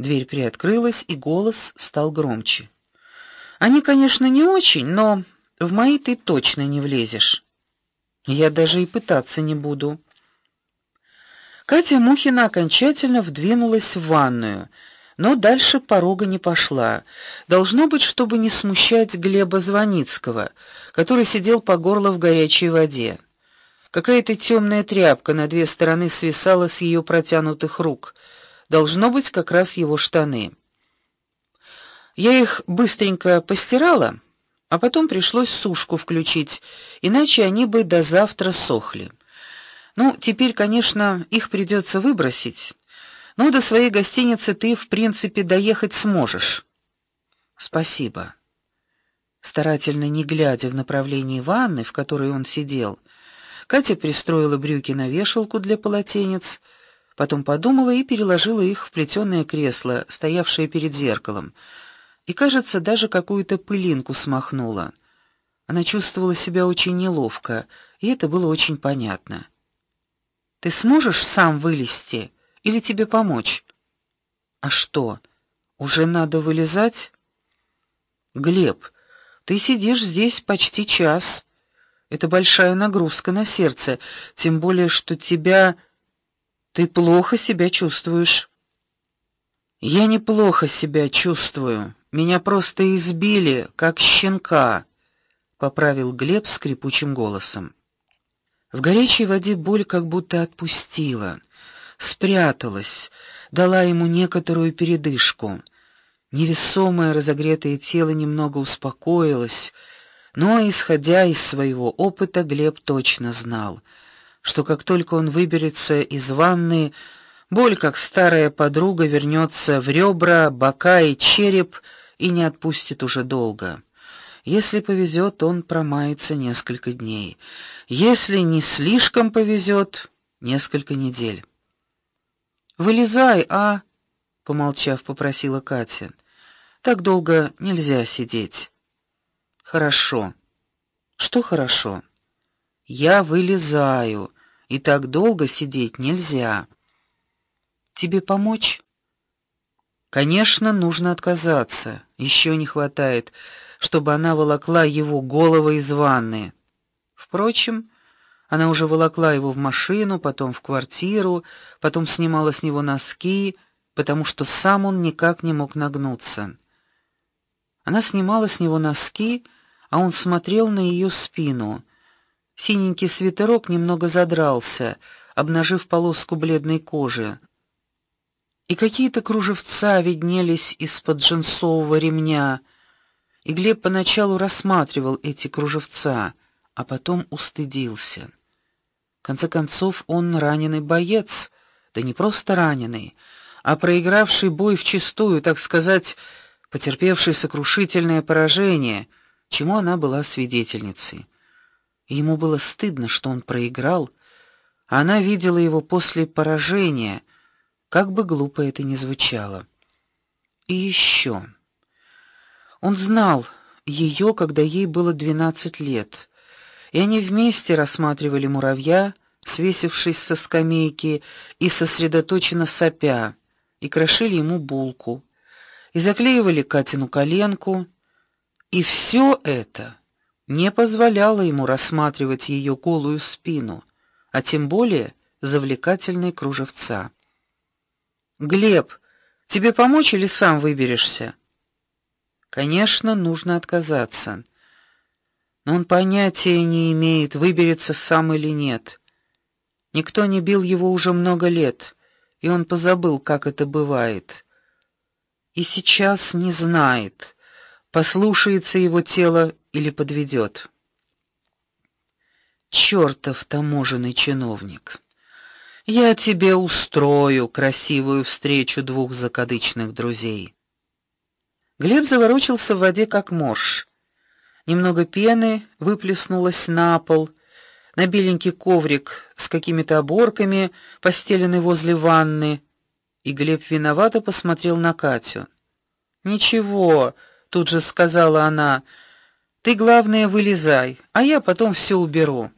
Дверь приоткрылась, и голос стал громче. Они, конечно, не очень, но в мои ты точно не влезешь. Я даже и пытаться не буду. Катя Мухина окончательно вдвинулась в ванную, но дальше порога не пошла. Должно быть, чтобы не смущать Глеба Звоницкого, который сидел по горло в горячей воде. Какая-то темная тряпка на две стороны свисала с ее протянутых рук. Должно быть, как раз его штаны. Я их быстренько постирала, а потом пришлось сушку включить, иначе они бы до завтра сохли. Ну, теперь, конечно, их придется выбросить. Но до своей гостиницы ты, в принципе, доехать сможешь. Спасибо. Старательно не глядя в направлении ванны, в которой он сидел, Катя пристроила брюки на вешалку для полотенец, потом подумала и переложила их в плетеное кресло, стоявшее перед зеркалом. И, кажется, даже какую-то пылинку смахнула. Она чувствовала себя очень неловко, и это было очень понятно. Ты сможешь сам вылезти или тебе помочь? А что? Уже надо вылезать? Глеб, ты сидишь здесь почти час. Это большая нагрузка на сердце, тем более что тебя ты плохо себя чувствуешь. Я неплохо себя чувствую. Меня просто избили, как щенка, поправил Глеб скрипучим голосом. В горячей воде боль как будто отпустила, спряталась, дала ему некоторую передышку. Невесомое разогретое тело немного успокоилось но, исходя из своего опыта, Глеб точно знал, что как только он выберется из ванны, боль, как старая подруга, вернется в ребра, бока и череп и не отпустит уже долго. Если повезет, он промается несколько дней. Если не слишком повезет, несколько недель. Вылезай, а, помолчав, попросила Катя. Так долго нельзя сидеть. Хорошо. Что хорошо? Я вылезаю, и так долго сидеть нельзя. Тебе помочь? Конечно, нужно отказаться. Еще не хватает, чтобы она волокла его голову из ванны. Впрочем, она уже волокла его в машину, потом в квартиру, потом снимала с него носки, потому что сам он никак не мог нагнуться. Она снимала с него носки, а он смотрел на ее спину. Синенький свитерок немного задрался, обнажив полоску бледной кожи. И какие-то кружевца виднелись из-под джинсового ремня. И Глеб поначалу рассматривал эти кружевца, а потом устыдился. В конце концов, он раненый боец, да не просто раненый, а проигравший бой в чистую, так сказать, потерпевший сокрушительное поражение — чему она была свидетельницей. Ему было стыдно, что он проиграл, а она видела его после поражения, как бы глупо это ни звучало. И еще. Он знал ее, когда ей было двенадцать лет, и они вместе рассматривали муравья, свесившись со скамейки и сосредоточенно сопя, и крошили ему булку, и заклеивали Катину коленку, и все это не позволяло ему рассматривать ее голую спину, а тем более завлекательные кружевца. Глеб, тебе помочь или сам выберешься? Конечно, нужно отказаться. Но он понятия не имеет, выберется сам или нет. Никто не бил его уже много лет, и он позабыл, как это бывает. И сейчас не знает послушается его тело или подведет. Чёртов таможенный чиновник. Я тебе устрою красивую встречу двух закадычных друзей. Глеб заворочился в воде как морж. Немного пены выплеснулось на пол. На беленький коврик с какими-то оборками, постеленный возле ванны, и Глеб виновато посмотрел на Катю. Ничего, тут же сказала она. Ты главное вылезай, а я потом все уберу.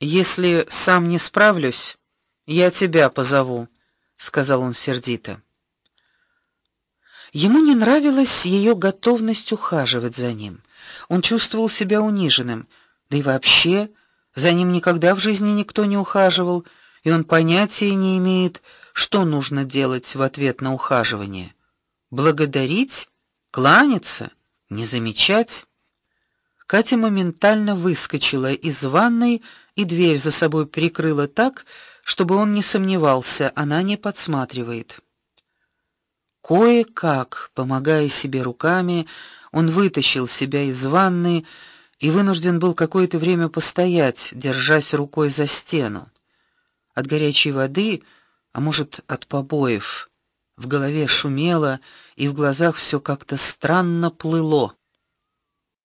Если сам не справлюсь, я тебя позову, сказал он сердито. Ему не нравилась ее готовность ухаживать за ним. Он чувствовал себя униженным, да и вообще за ним никогда в жизни никто не ухаживал, и он понятия не имеет, что нужно делать в ответ на ухаживание. Благодарить, кланяться, не замечать. Катя моментально выскочила из ванной и дверь за собой прикрыла так, чтобы он не сомневался, она не подсматривает. Кое-как, помогая себе руками, он вытащил себя из ванны и вынужден был какое-то время постоять, держась рукой за стену. От горячей воды, а может, от побоев, в голове шумело и в глазах все как-то странно плыло.